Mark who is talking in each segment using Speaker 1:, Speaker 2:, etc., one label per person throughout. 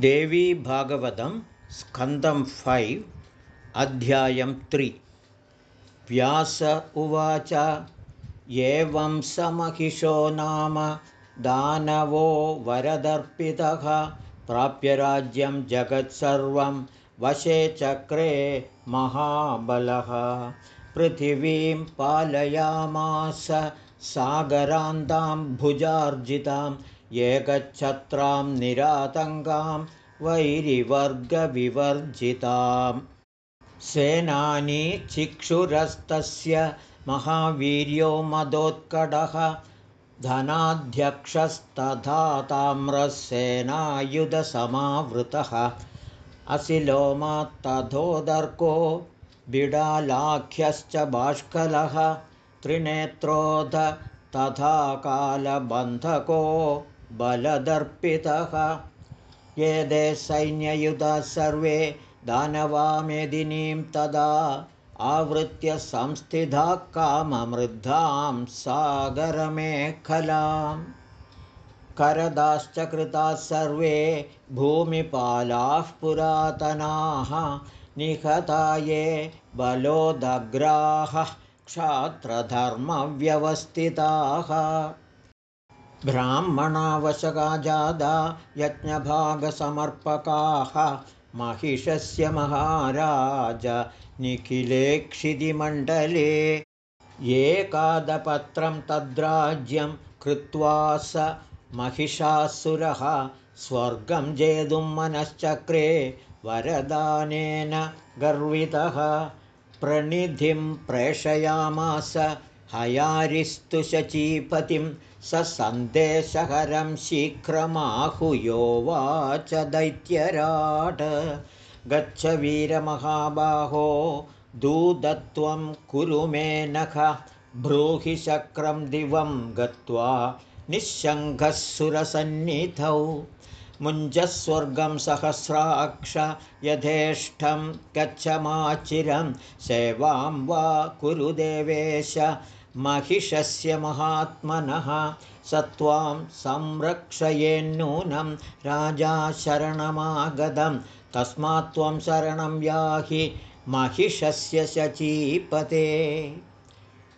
Speaker 1: देवी भागवतं स्कन्दं फैव् अध्यायं त्रि। व्यास उवाच एवं समहिषो नाम दानवो वरदर्पितः प्राप्यराज्यं जगत्सर्वं वशे चक्रे महाबलः। पृथिवीं पालयामास सागरान्तां भुजार्जितां एकच्छत्रां निरातङ्गां वैरिवर्गविवर्जिताम् सेनानी चिक्षुरस्तस्य महावीर्यो मदोत्कडः धनाध्यक्षस्तथा ताम्रसेनायुधसमावृतः असिलोमात्तथोदर्को बिडालाख्यश्च बाष्कलः त्रिनेत्रोध तथा कालबन्धको बलदर्पितः। ये सैन्ययुधाः सर्वे दानवामेदिनीं तदा आवृत्य संस्थिताः काममृद्धां सागरमेखलां करदाश्च कृताः सर्वे भूमिपालाः पुरातनाः। निहता ये बलोदग्राः क्षात्रधर्मव्यवस्थिताः ब्राह्मणावशका जादा यज्ञभागसमर्पकाः महिषस्य महाराज निखिलेक्षितिमण्डले एकादपत्रं तद्राज्यं कृत्वा स महिषासुरः स्वर्गं जेतुं मनश्चक्रे वरदानेन गर्वितः। प्रणिधिं प्रेषयामास हयारिस्तु शचीपतिं स सन्देशहरं शीघ्रमाहुयोवाच दैत्यराट। गच्छ वीरमहाबाहो दूतत्वं कुरु मे नख। ब्रूहि शक्रं दिवं गत्वा निःशङ्घः सुरसन्निधौ मुञ्जस्वर्गं सहस्राक्ष यथेष्टं गच्छमाचिरं सेवां वा कुरु देवेश महिषस्य महात्मनः स त्वां संरक्षयेन्नूनं राजा शरणमागतं। तस्मात् त्वं शरणं याहि महिषस्य शचीपते।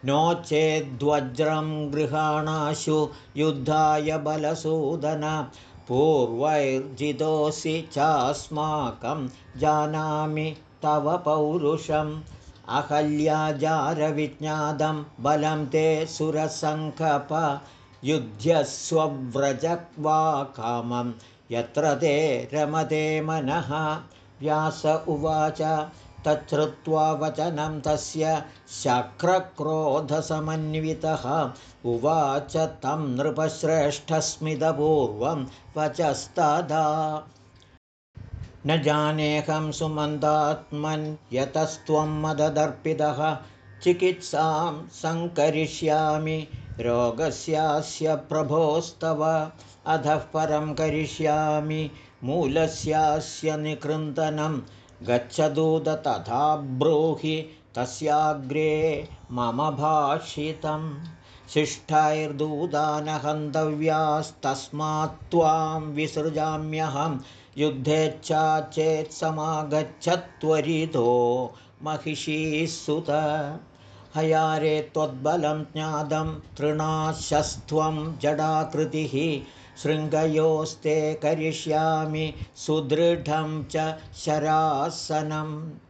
Speaker 1: नो चेद्वज्रं गृहाणाशु युद्धाय बलसूदन पूर्वैर्जितोऽसि चास्माकं जानामि तव पौरुषम् अहल्याजारविज्ञातं बलं ते सुरसङ्कप युध्यस्वव्रजक्वा कामं यत्र ते रमते मनः व्यास उवाच तच्छ्रुत्वा वचनं तस्य शक्रक्रोधसमन्वितः। उवाच तं नृपश्रेष्ठस्मितपूर्वं वचस्तदा न जानेऽहं सुमन्दात्मन् यतस्त्वं मददर्पितः। चिकित्सां सङ्करिष्यामि रोगस्यास्य प्रभोस्तव। अधः परं करिष्यामि मूलस्यास्य निकृन्दनं गच्छदूत तथा ब्रूहि तस्याग्रे मम भाषितं शिष्टैर्दूदानहन्तव्यास्तस्मात् त्वां विसृजाम्यहं युद्धेच्छा चेत् समागच्छत्वरितो महिषीसुत हयारे त्वद्बलं ज्ञातं तृणाशस्त्वं जडाकृतिः। शृङ्गयोस्ते करिष्यामि सुदृढं च शरासनं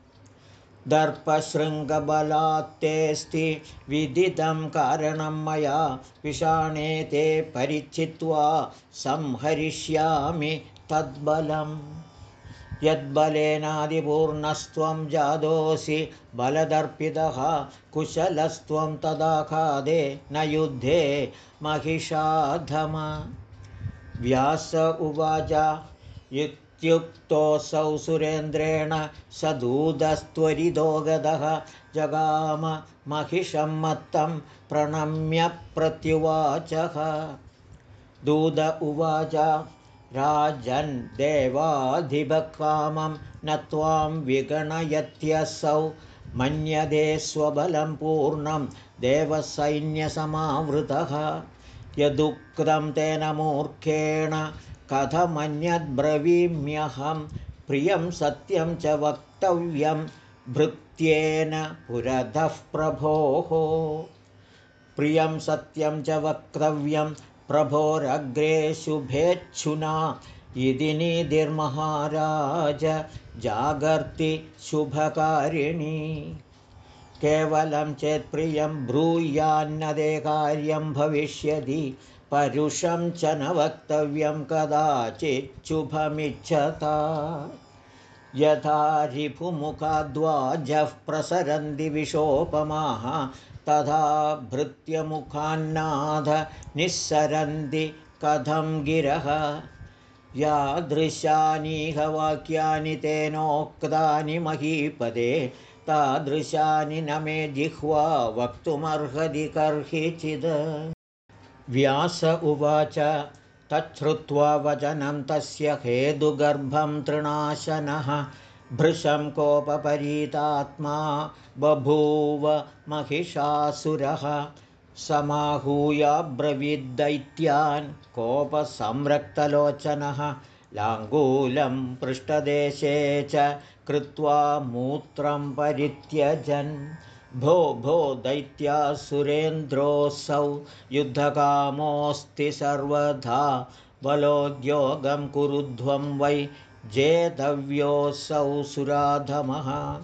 Speaker 1: दर्पशृङ्गबलात्तेऽस्ति विदितं कारणं मया विषाणे ते परिचित्वा संहरिष्यामि तद्बलम्। यद्बलेनादिपूर्णस्त्वं जादोऽसि बलदर्पितः कुशलस्त्वं तदा खादे न युद्धे महिषाधम। व्यास उवाच इत्युक्तोऽसौ सुरेन्द्रेण स दूतस्त्वरितो गतः जगाम महिषं मत्तं प्रणम्य प्रत्युवाचः। दूत उवाच राजन् देवाधिभकामं न त्वां विगणयत्यसौ मन्यदे स्वबलं पूर्णं देवसैन्यसमावृतः। यदुक्तं तेन मूर्खेण कथमन्यद्ब्रवीम्यहं प्रियं सत्यं च वक्तव्यं भृत्येन पुरतः प्रभोः। प्रियं सत्यं च वक्तव्यं प्रभोरग्रे शुभेच्छुना। इति निधिर्महाराज जागर्ति शुभकारिणी। केवलं चेत्प्रियं ब्रूयान्नदे कार्यं भविष्यति। परुषं च न वक्तव्यं कदाचिच्छुभमिच्छता यथा रिपुमुखाद्वाजः प्रसरन्ति विशोपमाः तथा भृत्यमुखान्नाथ निःसरन्ति कथं गिरः। यादृशानीह वाक्यानि तेनोक्तानि महीपदे तादृशानि न मे जिह्वा वक्तुमर्हति कर्हिचिद्। व्यास उवाच तच्छ्रुत्वा वचनं तस्य हेदुगर्भं तृणाशनः भृशं कोपपरीतात्मा बभूव महिषासुरः समाहूयाब्रवीद्दैत्यान् कोपसंरक्तलोचनः लाङ्गूलं पृष्ठदेशे च कृत्वा मूत्रं परित्यजन्। भो भो दैत्यासुरेन्द्रोऽसौ युद्धकामोऽस्ति सर्वथा बलोद्योगं कुरुध्वं वै जेतव्योऽसौ सुराधमः।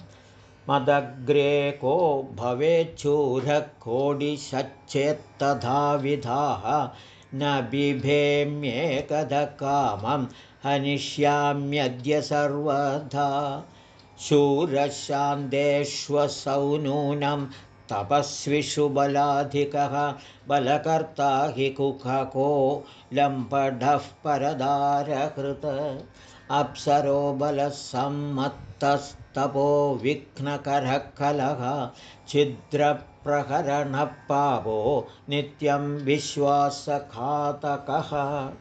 Speaker 1: मदग्रे को भवेच्छूरः कोडिशच्छेत्तथाविधाः न बिभेम्येकदकामं हनिष्याम्यद्य सर्वथा। शूरशान्तेष्वसौ नूनं तपस्विषु बलाधिकः। बलकर्ता हि कुखको लम्पढः परदारकृत अप्सरो बलसम्मत्तस्तपो विघ्नकरः छिद्रप्रहरणः पापो नित्यं विश्वासघातकः।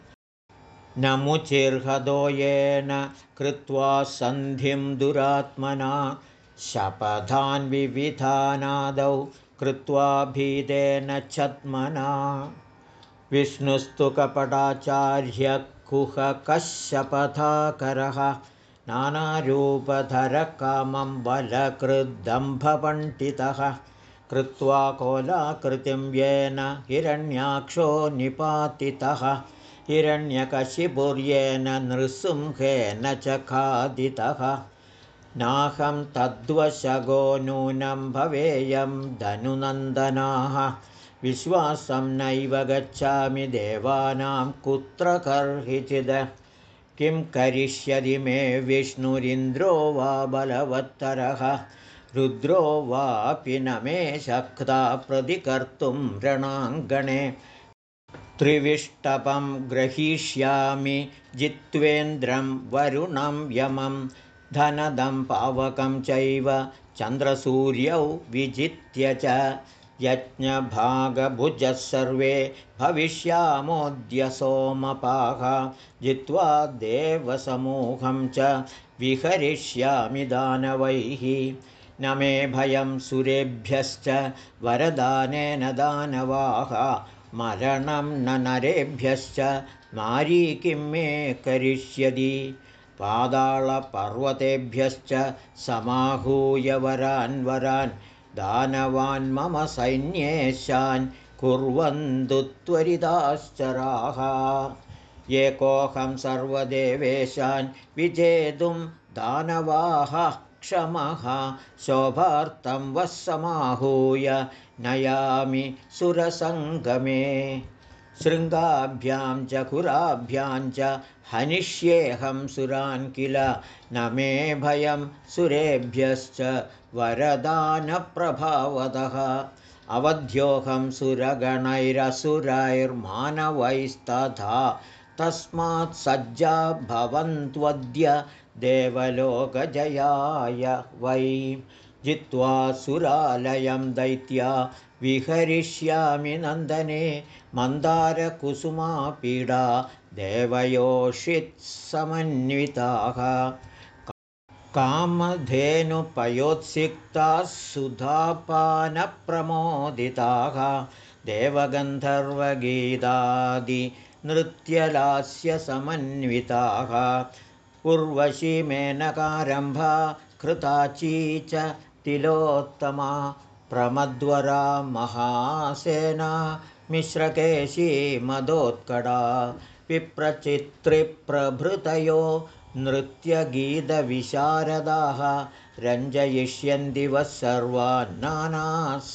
Speaker 1: नमुचिर्हदो येन कृत्वा सन्धिं दुरात्मना शपथान् विविधानादौ कृत्वा भीतेन छद्मना। विष्णुस्तु कपटाचार्य कुहकशपथाकरः नानारूपधरकामं बलकृद्दम्भपण्डितः। कृत्वा कोलाकृतिं येन हिरण्याक्षो निपातितः। हिरण्यकशिपुर्येन नृसिंहेन च खादितः। नाहं तद्वशगो नूनं भवेयं धनुनन्दनाः विश्वासं नैव गच्छामि देवानां कुत्र कर्हिचिद किं करिष्यति मे विष्णुरिन्द्रो वा बलवत्तरः रुद्रो वापि न मे शक्ता प्रतिकर्तुं रणाङ्गणे त्रिविष्टपं ग्रहीष्यामि जित्वेन्द्रं वरुणं यमं धनदं पावकं चैव चन्द्रसूर्यौ विजित्य च यज्ञभागभुजः सर्वे भविष्यामोऽद्य सोमपाः जित्वा देवसमूहं च विहरिष्यामि दानवैः। न मे भयं सुरेभ्यश्च वरदानेन दानवाः। मरणं न नरेभ्यश्च नारी किं मे करिष्यति। पादाळपर्वतेभ्यश्च समाहूय वरान् वरान् दानवान् मम सैन्येशान् कुर्वन्तु त्वरिताश्चराः एकोऽहं सर्वदेवेशान् विजेतुं दानवाः क्षमः शोभार्तं वः समाहूय नयामि सुरसङ्गमे शृङ्गाभ्यां च खुराभ्यां च हनिष्येऽहं सुरान् किल? न मे भयं सुरेभ्यश्च वरदानप्रभावतः अवध्योऽहं सुरगणैरसुरैर्मानवैस्तथा। तस्मात् सज्जा भवन्त्वद्य देवलोकजयाय वै जित्वा सुरालयं दैत्या विहरिष्यामि नन्दने मन्दारकुसुमापीडा देवयोषित्समन्विताः। कामधेनुपयोत्सिक्ताः सुधापानप्रमोदिताः। देवगन्धर्वगीतादि नृत्यलास्यसमन्विताः उर्वशीमेनकारम्भा कृताची च तिलोत्तमा प्रमद्वरा महासेना मिश्रकेशी मदोत्कटा विप्रचित्रिप्रभृतयो नृत्यगीतविशारदाः रञ्जयिष्यन्ति वः सर्वान् नानासवनिषेवणैः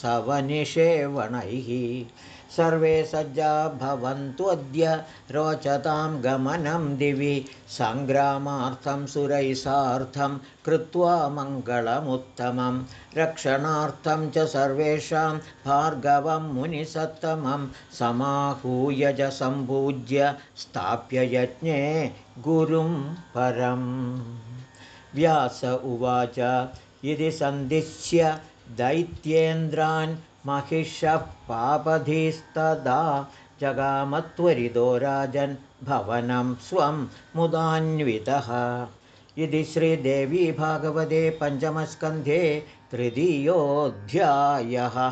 Speaker 1: सर्वे सज्जा भवन्त्वद्य रोचतां गमनं दिवि। सङ्ग्रामार्थं सुरैः सार्थं कृत्वा मङ्गलमुत्तमं। रक्षणार्थं च सर्वेषां भार्गवं मुनिसत्तमं। समाहूय च सम्पूज्य स्थाप्य यज्ञे गुरुं परम्। व्यास उवाच इति सन्दिश्य दैत्येन्द्रान् महिषः पापधीस्तदा जगामत्वरितो राजन् भवनं स्वं मुदान्वितः। इति श्रीदेवी भागवते पञ्चमस्कन्धे तृतीयोऽध्यायः